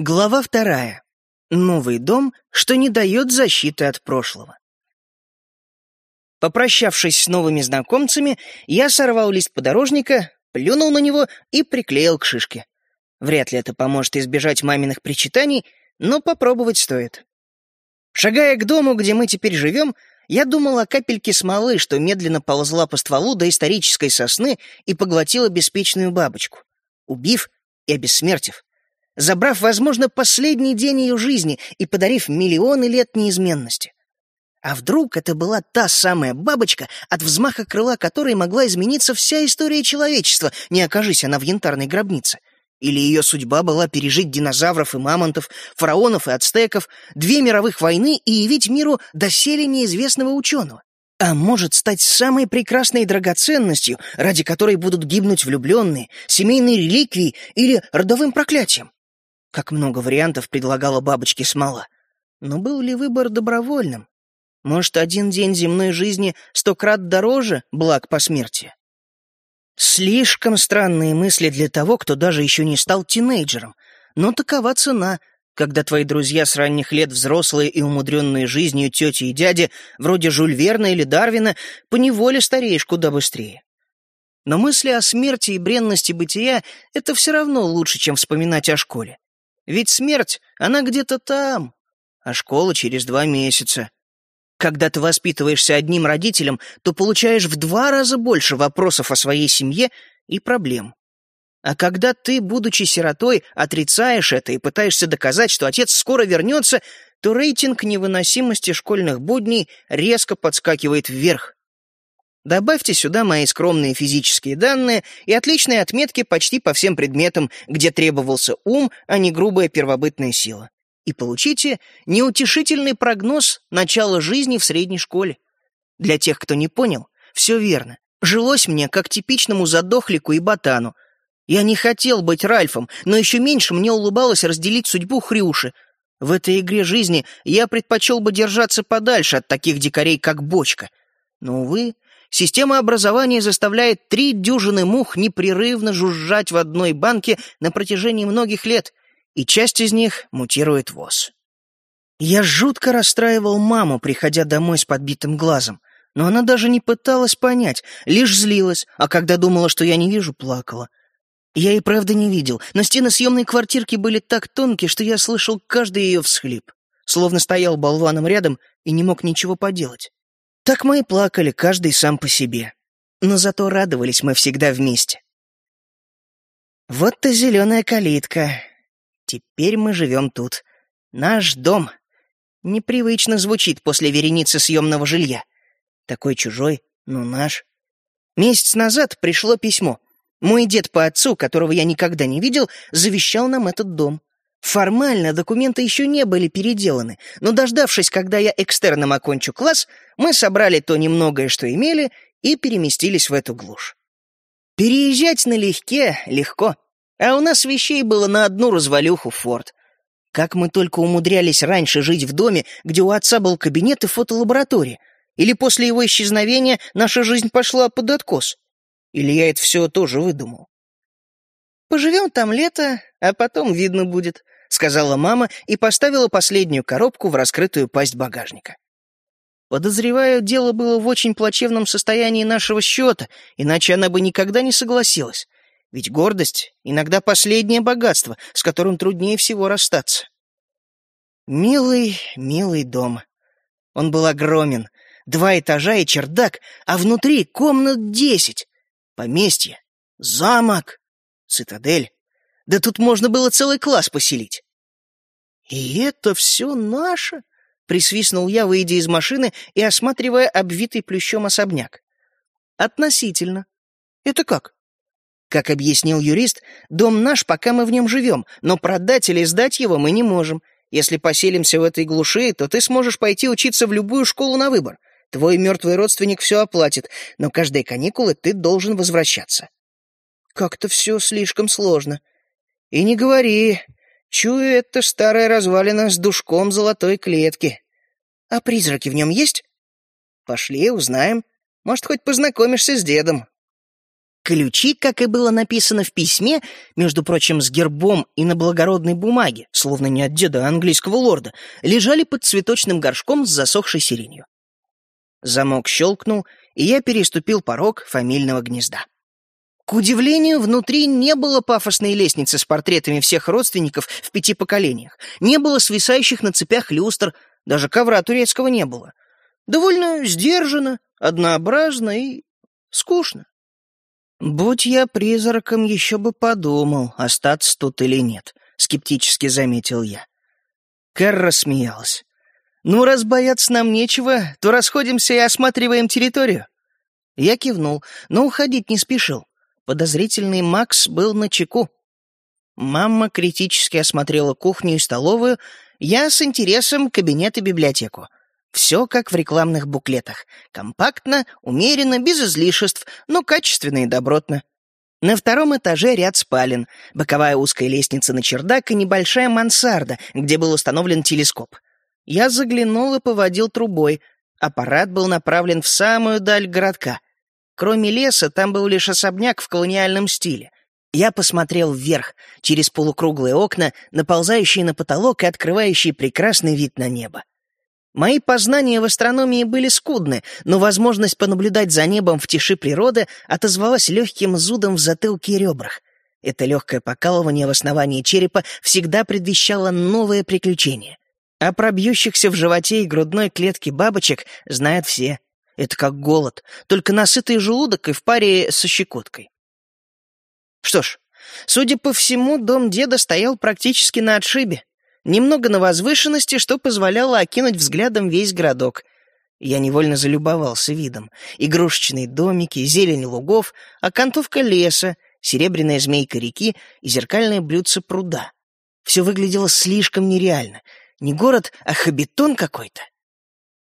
Глава вторая. Новый дом, что не дает защиты от прошлого. Попрощавшись с новыми знакомцами, я сорвал лист подорожника, плюнул на него и приклеил к шишке. Вряд ли это поможет избежать маминых причитаний, но попробовать стоит. Шагая к дому, где мы теперь живем, я думал о капельке смолы, что медленно ползла по стволу до исторической сосны и поглотила беспечную бабочку, убив и обессмертив забрав, возможно, последний день ее жизни и подарив миллионы лет неизменности. А вдруг это была та самая бабочка, от взмаха крыла которой могла измениться вся история человечества, не окажись она в янтарной гробнице? Или ее судьба была пережить динозавров и мамонтов, фараонов и ацтеков, две мировых войны и явить миру доселе неизвестного ученого? А может стать самой прекрасной драгоценностью, ради которой будут гибнуть влюбленные, семейные реликвии или родовым проклятием? Как много вариантов предлагала бабочке смола. Но был ли выбор добровольным? Может, один день земной жизни сто крат дороже благ по смерти? Слишком странные мысли для того, кто даже еще не стал тинейджером. Но такова цена, когда твои друзья с ранних лет взрослые и умудренные жизнью тети и дяди, вроде Жюль Верна или Дарвина, поневоле стареешь куда быстрее. Но мысли о смерти и бренности бытия — это все равно лучше, чем вспоминать о школе. Ведь смерть, она где-то там, а школа через два месяца. Когда ты воспитываешься одним родителем, то получаешь в два раза больше вопросов о своей семье и проблем. А когда ты, будучи сиротой, отрицаешь это и пытаешься доказать, что отец скоро вернется, то рейтинг невыносимости школьных будней резко подскакивает вверх. Добавьте сюда мои скромные физические данные и отличные отметки почти по всем предметам, где требовался ум, а не грубая первобытная сила. И получите неутешительный прогноз начала жизни в средней школе. Для тех, кто не понял, все верно. Жилось мне, как типичному задохлику и ботану. Я не хотел быть Ральфом, но еще меньше мне улыбалось разделить судьбу Хрюши. В этой игре жизни я предпочел бы держаться подальше от таких дикарей, как Бочка. Но, увы, Система образования заставляет три дюжины мух непрерывно жужжать в одной банке на протяжении многих лет, и часть из них мутирует ВОЗ. Я жутко расстраивал маму, приходя домой с подбитым глазом, но она даже не пыталась понять, лишь злилась, а когда думала, что я не вижу, плакала. Я и правда не видел, но стены съемной квартирки были так тонкие, что я слышал каждый ее всхлип, словно стоял болваном рядом и не мог ничего поделать. Так мы и плакали, каждый сам по себе. Но зато радовались мы всегда вместе. Вот-то зеленая калитка. Теперь мы живем тут. Наш дом. Непривычно звучит после вереницы съемного жилья. Такой чужой, но наш. Месяц назад пришло письмо. Мой дед по отцу, которого я никогда не видел, завещал нам этот дом. Формально документы еще не были переделаны, но дождавшись, когда я экстерном окончу класс, мы собрали то немногое, что имели, и переместились в эту глушь. Переезжать налегке легко, а у нас вещей было на одну развалюху форт. Как мы только умудрялись раньше жить в доме, где у отца был кабинет и фотолаборатория, или после его исчезновения наша жизнь пошла под откос. Или я это все тоже выдумал. Поживем там лето, а потом видно будет. — сказала мама и поставила последнюю коробку в раскрытую пасть багажника. Подозреваю, дело было в очень плачевном состоянии нашего счета, иначе она бы никогда не согласилась. Ведь гордость — иногда последнее богатство, с которым труднее всего расстаться. Милый, милый дом. Он был огромен. Два этажа и чердак, а внутри комнат десять. Поместье, замок, цитадель. Да тут можно было целый класс поселить. «И это все наше?» — присвистнул я, выйдя из машины и осматривая обвитый плющом особняк. «Относительно. Это как?» Как объяснил юрист, дом наш, пока мы в нем живем, но продать или сдать его мы не можем. Если поселимся в этой глуши, то ты сможешь пойти учиться в любую школу на выбор. Твой мертвый родственник все оплатит, но каждые каникулы ты должен возвращаться. Как-то все слишком сложно. И не говори. Чую, это старая развалина с душком золотой клетки. А призраки в нем есть? Пошли, узнаем. Может, хоть познакомишься с дедом. Ключи, как и было написано в письме, между прочим, с гербом и на благородной бумаге, словно не от деда а английского лорда, лежали под цветочным горшком с засохшей сиренью. Замок щелкнул, и я переступил порог фамильного гнезда. К удивлению, внутри не было пафосной лестницы с портретами всех родственников в пяти поколениях, не было свисающих на цепях люстр, даже ковра турецкого не было. Довольно сдержанно, однообразно и скучно. «Будь я призраком, еще бы подумал, остаться тут или нет», — скептически заметил я. Кэр рассмеялась. «Ну, раз бояться нам нечего, то расходимся и осматриваем территорию». Я кивнул, но уходить не спешил. Подозрительный Макс был на чеку. Мама критически осмотрела кухню и столовую, я с интересом кабинет и библиотеку. Все как в рекламных буклетах. Компактно, умеренно, без излишеств, но качественно и добротно. На втором этаже ряд спален, боковая узкая лестница на чердак и небольшая мансарда, где был установлен телескоп. Я заглянул и поводил трубой. Аппарат был направлен в самую даль городка. Кроме леса, там был лишь особняк в колониальном стиле. Я посмотрел вверх, через полукруглые окна, наползающие на потолок и открывающие прекрасный вид на небо. Мои познания в астрономии были скудны, но возможность понаблюдать за небом в тиши природы отозвалась легким зудом в затылке и ребрах. Это легкое покалывание в основании черепа всегда предвещало новое приключение. А про бьющихся в животе и грудной клетке бабочек знают все. Это как голод, только насытый желудок и в паре со щекоткой. Что ж, судя по всему, дом деда стоял практически на отшибе немного на возвышенности, что позволяло окинуть взглядом весь городок. Я невольно залюбовался видом. Игрушечные домики, зелень лугов, окантовка леса, серебряная змейка реки и зеркальное блюдце пруда. Все выглядело слишком нереально. Не город, а хабитон какой-то.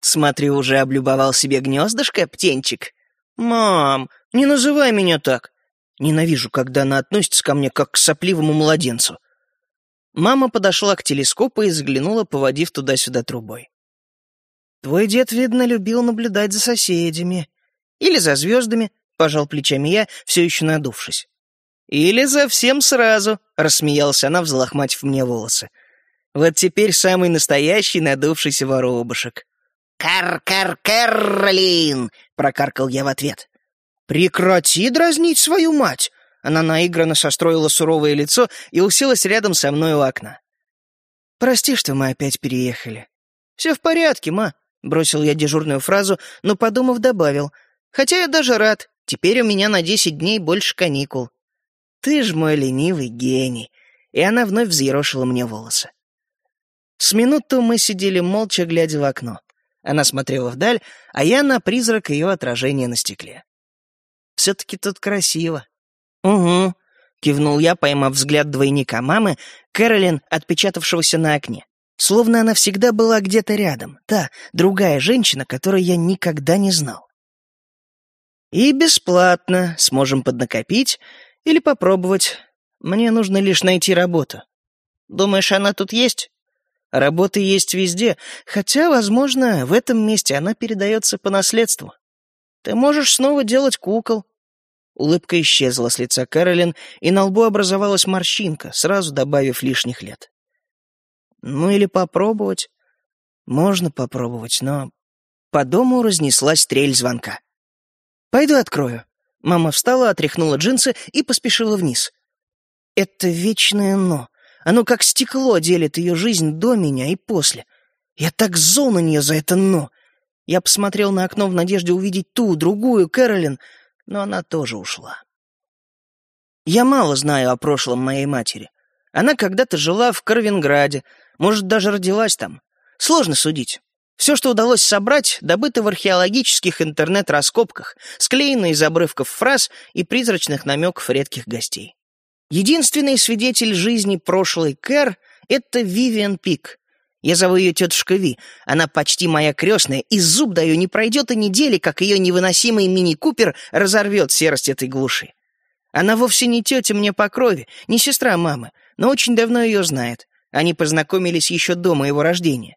Смотрю, уже облюбовал себе гнездышко, птенчик. «Мам, не называй меня так!» Ненавижу, когда она относится ко мне как к сопливому младенцу. Мама подошла к телескопу и заглянула, поводив туда-сюда трубой. «Твой дед, видно, любил наблюдать за соседями. Или за звездами», — пожал плечами я, все еще надувшись. «Или за всем сразу», — рассмеялась она, взлохматив мне волосы. «Вот теперь самый настоящий надувшийся воробушек». «Кар-кар-карлин!» — прокаркал я в ответ. «Прекрати дразнить свою мать!» Она наигранно состроила суровое лицо и уселась рядом со мной у окна. «Прости, что мы опять переехали». «Все в порядке, ма», — бросил я дежурную фразу, но, подумав, добавил. «Хотя я даже рад. Теперь у меня на десять дней больше каникул». «Ты ж мой ленивый гений». И она вновь взъерошила мне волосы. С минуту мы сидели молча, глядя в окно. Она смотрела вдаль, а я на призрак ее отражения на стекле. «Все-таки тут красиво», «Угу», — кивнул я, поймав взгляд двойника мамы, Кэролин, отпечатавшегося на окне. Словно она всегда была где-то рядом, та, другая женщина, которой я никогда не знал. «И бесплатно, сможем поднакопить или попробовать. Мне нужно лишь найти работу. Думаешь, она тут есть?» Работа есть везде, хотя, возможно, в этом месте она передается по наследству. Ты можешь снова делать кукол, Улыбка исчезла с лица Кэролин, и на лбу образовалась морщинка, сразу добавив лишних лет. Ну или попробовать. Можно попробовать, но... По дому разнеслась трель звонка. «Пойду открою». Мама встала, отряхнула джинсы и поспешила вниз. «Это вечное «но». Оно как стекло делит ее жизнь до меня и после. Я так зол на нее за это «но». Я посмотрел на окно в надежде увидеть ту, другую, Кэролин, но она тоже ушла. Я мало знаю о прошлом моей матери. Она когда-то жила в Карвинграде, может, даже родилась там. Сложно судить. Все, что удалось собрать, добыто в археологических интернет-раскопках, склеено из обрывков фраз и призрачных намеков редких гостей. Единственный свидетель жизни прошлой Кэр — это Вивиан Пик, я зову ее тетушка Ви. Она почти моя крестная, и зуб даю, не пройдет и недели, как ее невыносимый мини-купер разорвет серость этой глуши. Она вовсе не тетя мне по крови, не сестра мамы, но очень давно ее знает. Они познакомились еще до моего рождения.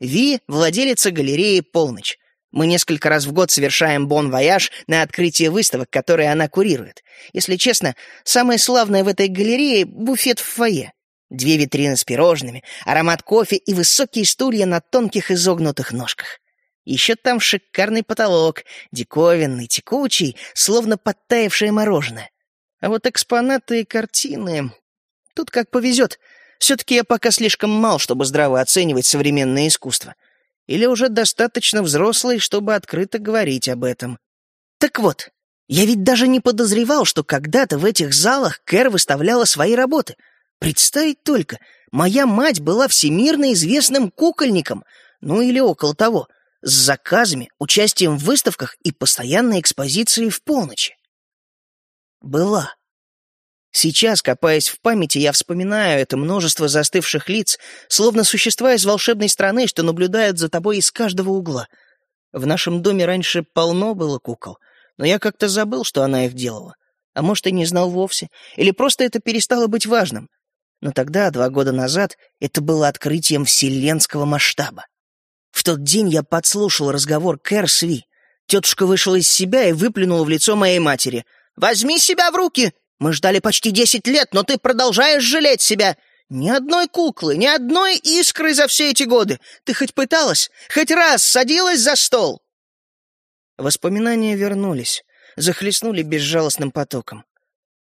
Ви — владелица галереи «Полночь». Мы несколько раз в год совершаем бон-вояж на открытие выставок, которые она курирует. Если честно, самое славное в этой галерее — буфет в фойе. Две витрины с пирожными, аромат кофе и высокие стулья на тонких изогнутых ножках. Еще там шикарный потолок, диковинный, текучий, словно подтаявшее мороженое. А вот экспонаты и картины... Тут как повезет. Все-таки я пока слишком мал, чтобы здраво оценивать современное искусство или уже достаточно взрослый, чтобы открыто говорить об этом. Так вот, я ведь даже не подозревал, что когда-то в этих залах Кэр выставляла свои работы. Представить только, моя мать была всемирно известным кукольником, ну или около того, с заказами, участием в выставках и постоянной экспозицией в полночи. Была. Сейчас, копаясь в памяти, я вспоминаю это множество застывших лиц, словно существа из волшебной страны, что наблюдают за тобой из каждого угла. В нашем доме раньше полно было кукол, но я как-то забыл, что она их делала. А может, и не знал вовсе, или просто это перестало быть важным. Но тогда, два года назад, это было открытием вселенского масштаба. В тот день я подслушал разговор Кэр с Ви. Тетушка вышла из себя и выплюнула в лицо моей матери. «Возьми себя в руки! Мы ждали почти десять лет, но ты продолжаешь жалеть себя. Ни одной куклы, ни одной искры за все эти годы. Ты хоть пыталась? Хоть раз садилась за стол?» Воспоминания вернулись, захлестнули безжалостным потоком.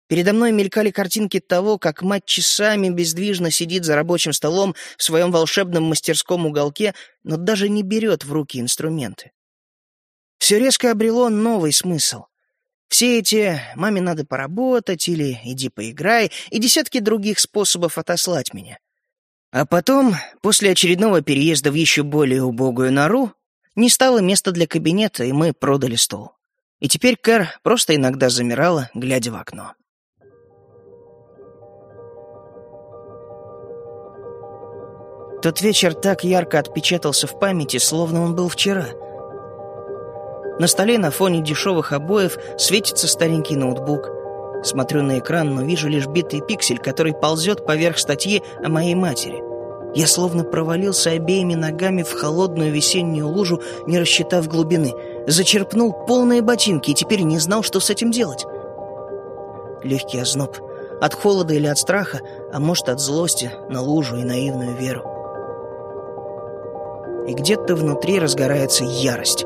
Передо мной мелькали картинки того, как мать часами бездвижно сидит за рабочим столом в своем волшебном мастерском уголке, но даже не берет в руки инструменты. Все резко обрело новый смысл. Все эти «маме надо поработать» или «иди поиграй» и десятки других способов отослать меня. А потом, после очередного переезда в еще более убогую нору, не стало места для кабинета, и мы продали стол. И теперь Кэр просто иногда замирала, глядя в окно. Тот вечер так ярко отпечатался в памяти, словно он был вчера — на столе на фоне дешевых обоев светится старенький ноутбук. Смотрю на экран, но вижу лишь битый пиксель, который ползет поверх статьи о моей матери. Я словно провалился обеими ногами в холодную весеннюю лужу, не рассчитав глубины. Зачерпнул полные ботинки и теперь не знал, что с этим делать. Легкий озноб. От холода или от страха, а может от злости на лужу и наивную веру. И где-то внутри разгорается ярость.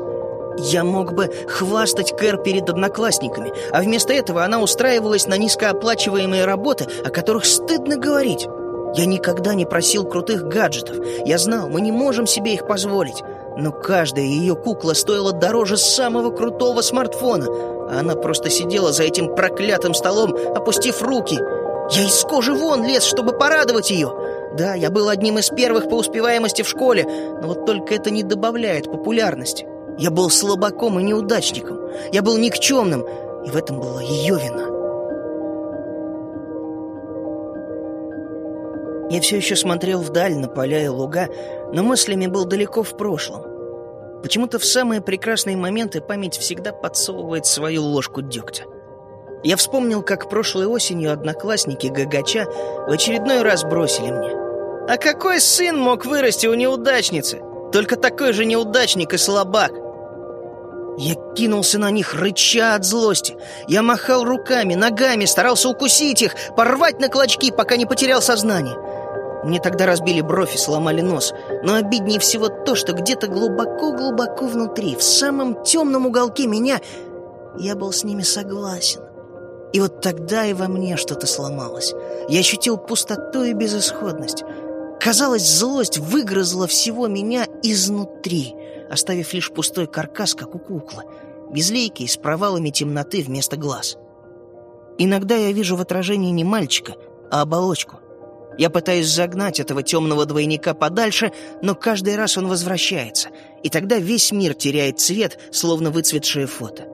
Я мог бы хвастать Кэр перед одноклассниками, а вместо этого она устраивалась на низкооплачиваемые работы, о которых стыдно говорить. Я никогда не просил крутых гаджетов. Я знал, мы не можем себе их позволить. Но каждая ее кукла стоила дороже самого крутого смартфона. А она просто сидела за этим проклятым столом, опустив руки. Я из кожи вон лез, чтобы порадовать ее. Да, я был одним из первых по успеваемости в школе, но вот только это не добавляет популярности. Я был слабаком и неудачником. Я был никчемным, и в этом была ее вина. Я все еще смотрел вдаль на поля и луга, но мыслями был далеко в прошлом. Почему-то в самые прекрасные моменты память всегда подсовывает свою ложку дегтя. Я вспомнил, как прошлой осенью одноклассники Гагача в очередной раз бросили мне. «А какой сын мог вырасти у неудачницы? Только такой же неудачник и слабак!» Я кинулся на них, рыча от злости. Я махал руками, ногами, старался укусить их, порвать на клочки, пока не потерял сознание. Мне тогда разбили бровь и сломали нос. Но обиднее всего то, что где-то глубоко-глубоко внутри, в самом темном уголке меня, я был с ними согласен. И вот тогда и во мне что-то сломалось. Я ощутил пустоту и безысходность. Казалось, злость выгрызла всего меня изнутри — оставив лишь пустой каркас, как у куклы, безликий, с провалами темноты вместо глаз. Иногда я вижу в отражении не мальчика, а оболочку. Я пытаюсь загнать этого темного двойника подальше, но каждый раз он возвращается, и тогда весь мир теряет цвет, словно выцветшее фото.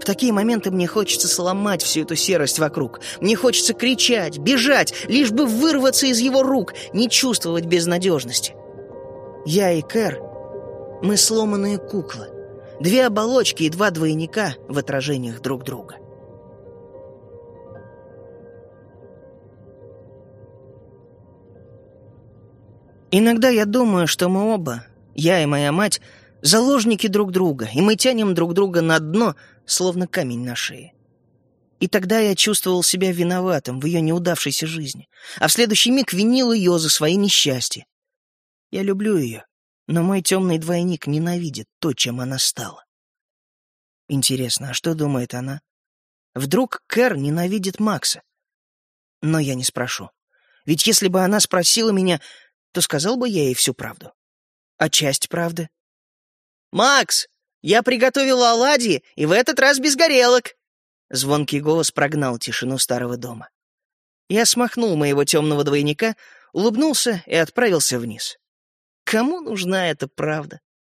В такие моменты мне хочется сломать всю эту серость вокруг. Мне хочется кричать, бежать, лишь бы вырваться из его рук, не чувствовать безнадежности. Я и Кэр мы сломанные куклы. Две оболочки и два двойника в отражениях друг друга. Иногда я думаю, что мы оба, я и моя мать, заложники друг друга, и мы тянем друг друга на дно, словно камень на шее. И тогда я чувствовал себя виноватым в ее неудавшейся жизни, а в следующий миг винил ее за свои несчастья. Я люблю ее, но мой темный двойник ненавидит то, чем она стала. Интересно, а что думает она? Вдруг Кэр ненавидит Макса? Но я не спрошу. Ведь если бы она спросила меня, то сказал бы я ей всю правду. А часть правды? «Макс, я приготовил оладьи, и в этот раз без горелок!» Звонкий голос прогнал тишину старого дома. Я смахнул моего темного двойника, улыбнулся и отправился вниз. Кому нужна эта правда?